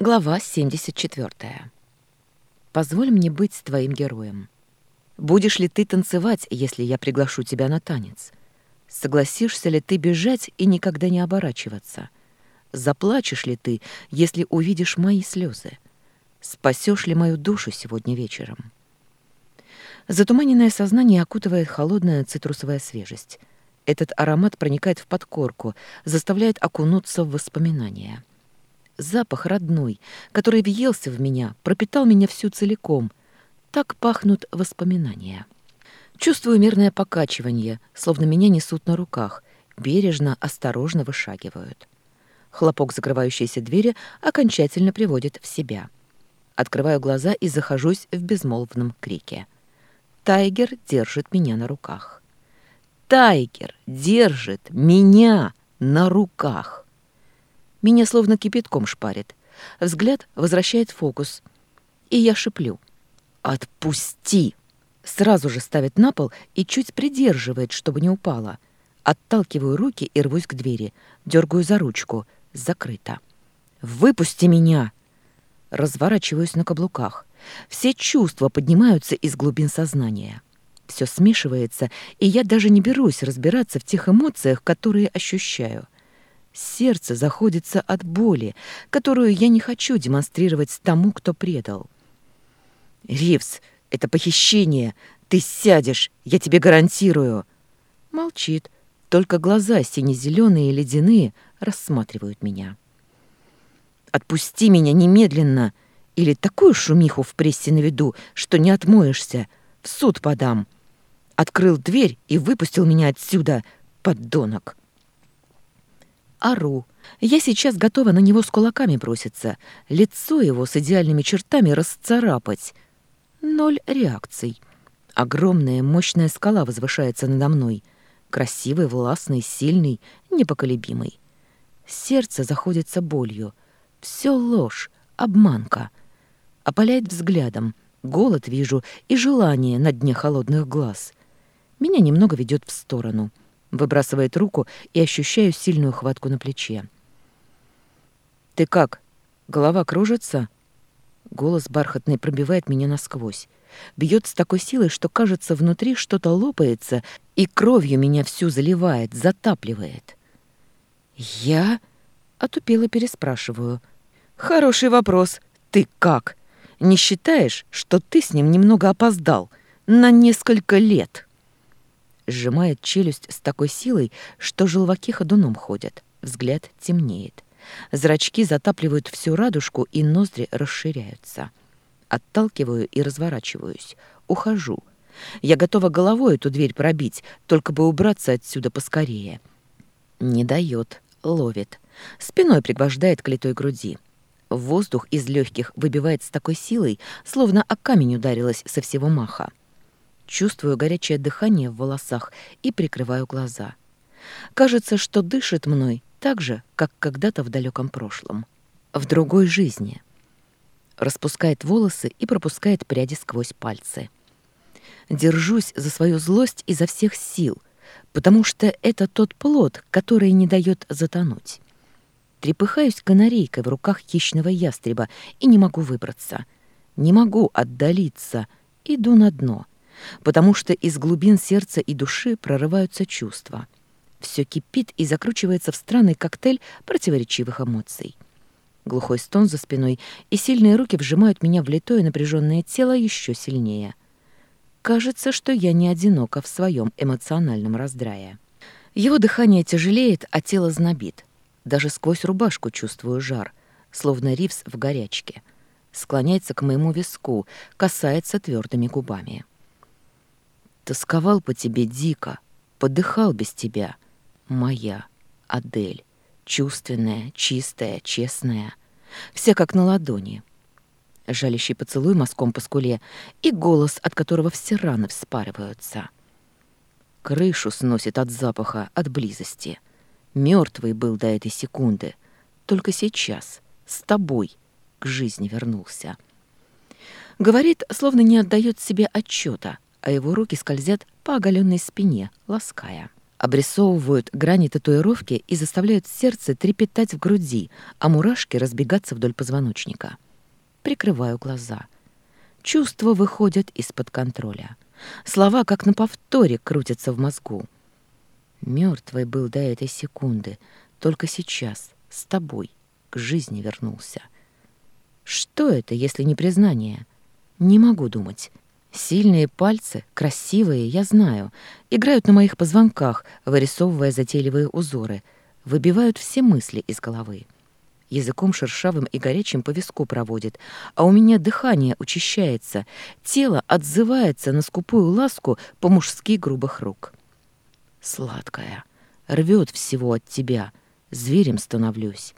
Глава 74. Позволь мне быть твоим героем. Будешь ли ты танцевать, если я приглашу тебя на танец? Согласишься ли ты бежать и никогда не оборачиваться? Заплачешь ли ты, если увидишь мои слезы? Спасешь ли мою душу сегодня вечером? Затуманенное сознание окутывает холодная цитрусовая свежесть. Этот аромат проникает в подкорку, заставляет окунуться в воспоминания. Запах родной, который въелся в меня, пропитал меня всю целиком. Так пахнут воспоминания. Чувствую мирное покачивание, словно меня несут на руках, бережно, осторожно вышагивают. Хлопок закрывающейся двери окончательно приводит в себя. Открываю глаза и захожусь в безмолвном крике. Тайгер держит меня на руках. Тайгер держит меня на руках. Меня словно кипятком шпарит. Взгляд возвращает фокус. И я шиплю. «Отпусти!» Сразу же ставит на пол и чуть придерживает, чтобы не упала. Отталкиваю руки и рвусь к двери. Дергаю за ручку. Закрыто. «Выпусти меня!» Разворачиваюсь на каблуках. Все чувства поднимаются из глубин сознания. Все смешивается, и я даже не берусь разбираться в тех эмоциях, которые ощущаю. Сердце заходится от боли, которую я не хочу демонстрировать тому, кто предал. «Ривз, это похищение! Ты сядешь, я тебе гарантирую!» Молчит, только глаза сине-зеленые и ледяные рассматривают меня. «Отпусти меня немедленно!» Или такую шумиху в прессе наведу, что не отмоешься. В суд подам открыл дверь и выпустил меня отсюда, поддонок. Ару. Я сейчас готова на него с кулаками броситься, лицо его с идеальными чертами расцарапать. Ноль реакций. Огромная мощная скала возвышается надо мной. Красивый, властный, сильный, непоколебимый. Сердце заходится болью. Все ложь, обманка. Опаляет взглядом. Голод вижу и желание на дне холодных глаз. Меня немного ведет в сторону. Выбрасывает руку и ощущаю сильную хватку на плече. «Ты как? Голова кружится?» Голос бархатный пробивает меня насквозь. Бьет с такой силой, что, кажется, внутри что-то лопается и кровью меня всю заливает, затапливает. «Я?» — отупело переспрашиваю. «Хороший вопрос. Ты как? Не считаешь, что ты с ним немного опоздал? На несколько лет?» Сжимает челюсть с такой силой, что желваки ходуном ходят, взгляд темнеет. Зрачки затапливают всю радужку, и ноздри расширяются. Отталкиваю и разворачиваюсь. Ухожу. Я готова головой эту дверь пробить, только бы убраться отсюда поскорее. Не дает, ловит. Спиной пригвождает к литой груди. Воздух из легких выбивает с такой силой, словно о камень ударилась со всего маха. Чувствую горячее дыхание в волосах и прикрываю глаза. Кажется, что дышит мной так же, как когда-то в далеком прошлом. В другой жизни. Распускает волосы и пропускает пряди сквозь пальцы. Держусь за свою злость изо всех сил, потому что это тот плод, который не дает затонуть. Трепыхаюсь канарейкой в руках хищного ястреба и не могу выбраться. Не могу отдалиться. Иду на дно — потому что из глубин сердца и души прорываются чувства. Все кипит и закручивается в странный коктейль противоречивых эмоций. Глухой стон за спиной и сильные руки вжимают меня в литое напряженное тело еще сильнее. Кажется, что я не одинока в своем эмоциональном раздрае. Его дыхание тяжелеет, а тело знобит. Даже сквозь рубашку чувствую жар, словно ривс в горячке. Склоняется к моему виску, касается твердыми губами. Тосковал по тебе дико, подыхал без тебя. Моя Адель, чувственная, чистая, честная, вся как на ладони. Жалящий поцелуй мазком по скуле и голос, от которого все раны вспариваются. Крышу сносит от запаха, от близости. Мертвый был до этой секунды, только сейчас, с тобой, к жизни вернулся. Говорит, словно не отдает себе отчета, а его руки скользят по оголенной спине, лаская. обрисовывают грани татуировки и заставляют сердце трепетать в груди, а мурашки разбегаться вдоль позвоночника. Прикрываю глаза. Чувства выходят из-под контроля. Слова, как на повторе, крутятся в мозгу. Мертвый был до этой секунды, только сейчас, с тобой, к жизни вернулся. Что это, если не признание? Не могу думать. Сильные пальцы, красивые, я знаю, играют на моих позвонках, вырисовывая затейливые узоры, выбивают все мысли из головы. Языком шершавым и горячим по виску проводит, а у меня дыхание учащается, тело отзывается на скупую ласку по-мужски грубых рук. Сладкая, рвет всего от тебя, зверем становлюсь.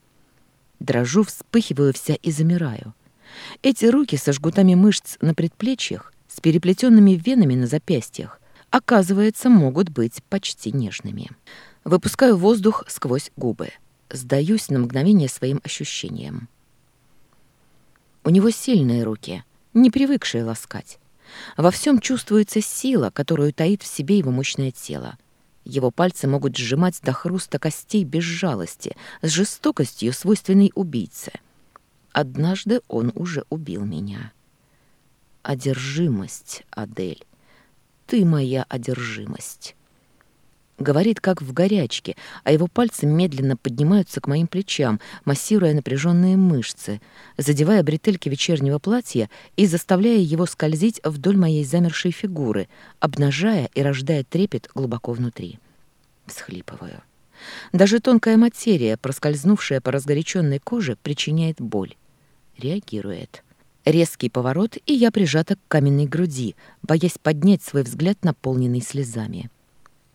Дрожу, вспыхиваю вся и замираю. Эти руки со жгутами мышц на предплечьях, с переплетенными венами на запястьях, оказывается, могут быть почти нежными. Выпускаю воздух сквозь губы. Сдаюсь на мгновение своим ощущениям. У него сильные руки, не привыкшие ласкать. Во всем чувствуется сила, которую таит в себе его мощное тело. Его пальцы могут сжимать до хруста костей без жалости, с жестокостью, свойственной убийце. Однажды он уже убил меня. Одержимость, Адель. Ты моя одержимость. Говорит, как в горячке, а его пальцы медленно поднимаются к моим плечам, массируя напряженные мышцы, задевая бретельки вечернего платья и заставляя его скользить вдоль моей замершей фигуры, обнажая и рождая трепет глубоко внутри. Всхлипываю. Даже тонкая материя, проскользнувшая по разгоряченной коже, причиняет боль. Реагирует. Резкий поворот, и я прижата к каменной груди, боясь поднять свой взгляд, наполненный слезами.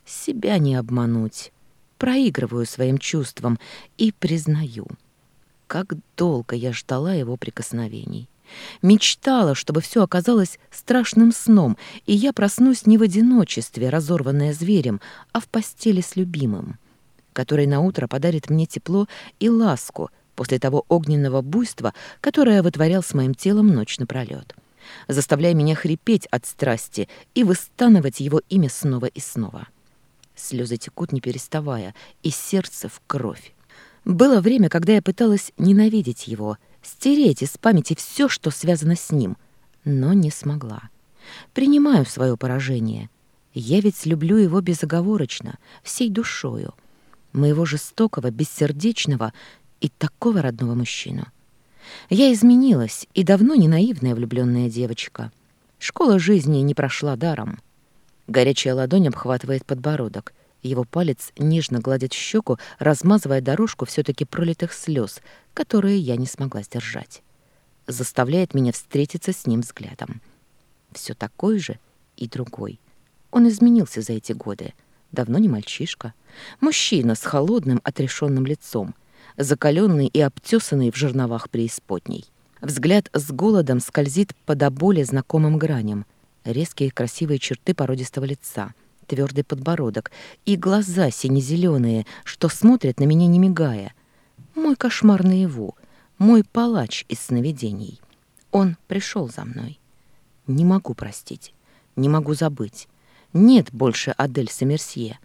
Себя не обмануть. Проигрываю своим чувствам и признаю. Как долго я ждала его прикосновений. Мечтала, чтобы все оказалось страшным сном, и я проснусь не в одиночестве, разорванная зверем, а в постели с любимым, который наутро подарит мне тепло и ласку после того огненного буйства, которое вытворял с моим телом ночь напролёт, заставляя меня хрипеть от страсти и выстанывать его имя снова и снова. Слезы текут, не переставая, и сердце в кровь. Было время, когда я пыталась ненавидеть его, стереть из памяти все, что связано с ним, но не смогла. Принимаю свое поражение. Я ведь люблю его безоговорочно, всей душою. Моего жестокого, бессердечного и такого родного мужчину. Я изменилась и давно не наивная влюбленная девочка. Школа жизни не прошла даром. Горячая ладонь обхватывает подбородок. Его палец нежно гладит щеку, размазывая дорожку все таки пролитых слез, которые я не смогла сдержать. Заставляет меня встретиться с ним взглядом. Все такой же и другой. Он изменился за эти годы. Давно не мальчишка. Мужчина с холодным, отрешенным лицом, закаленный и обтесанный в жерновах преисподней. Взгляд с голодом скользит по до боли знакомым граням — резкие красивые черты породистого лица, твердый подбородок и глаза сине-зеленые, что смотрят на меня не мигая. Мой кошмар наяву, мой палач из сновидений. Он пришел за мной. Не могу простить, не могу забыть. Нет больше Адель Саммерсье.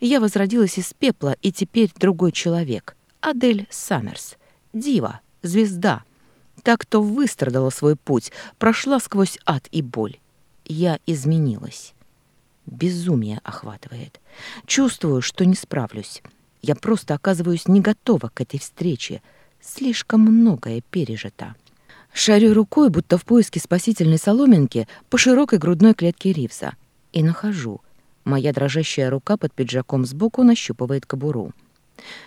Я возродилась из пепла, и теперь другой человек. Адель Саммерс. Дива, звезда. Так, кто выстрадала свой путь, прошла сквозь ад и боль я изменилась. Безумие охватывает. Чувствую, что не справлюсь. Я просто оказываюсь не готова к этой встрече. Слишком многое пережито. Шарю рукой, будто в поиске спасительной соломинки, по широкой грудной клетке Ривза. И нахожу. Моя дрожащая рука под пиджаком сбоку нащупывает кобуру.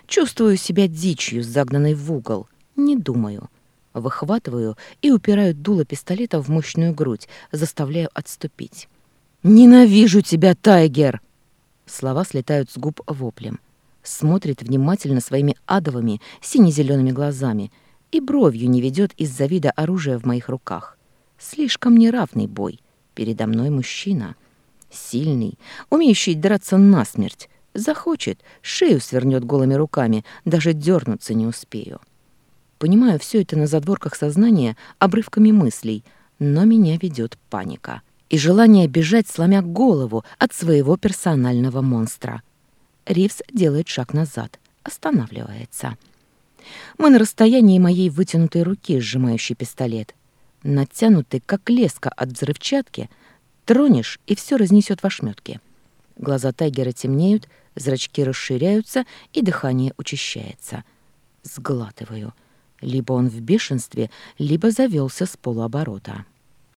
Чувствую себя дичью, загнанной в угол. Не думаю. Выхватываю и упираю дуло пистолета в мощную грудь, заставляю отступить. «Ненавижу тебя, Тайгер!» Слова слетают с губ воплем. Смотрит внимательно своими адовыми сине-зелеными глазами и бровью не ведет из-за вида оружия в моих руках. Слишком неравный бой. Передо мной мужчина. Сильный, умеющий драться насмерть. Захочет, шею свернет голыми руками, даже дернуться не успею. Понимаю все это на задворках сознания обрывками мыслей, но меня ведет паника и желание бежать, сломя голову от своего персонального монстра. Ривз делает шаг назад, останавливается. Мы на расстоянии моей вытянутой руки, сжимающей пистолет. Натянутый, как леска от взрывчатки, тронешь, и все разнесет в ошметке. Глаза тайгера темнеют, зрачки расширяются, и дыхание учащается. Сглатываю. Либо он в бешенстве, либо завелся с полуоборота.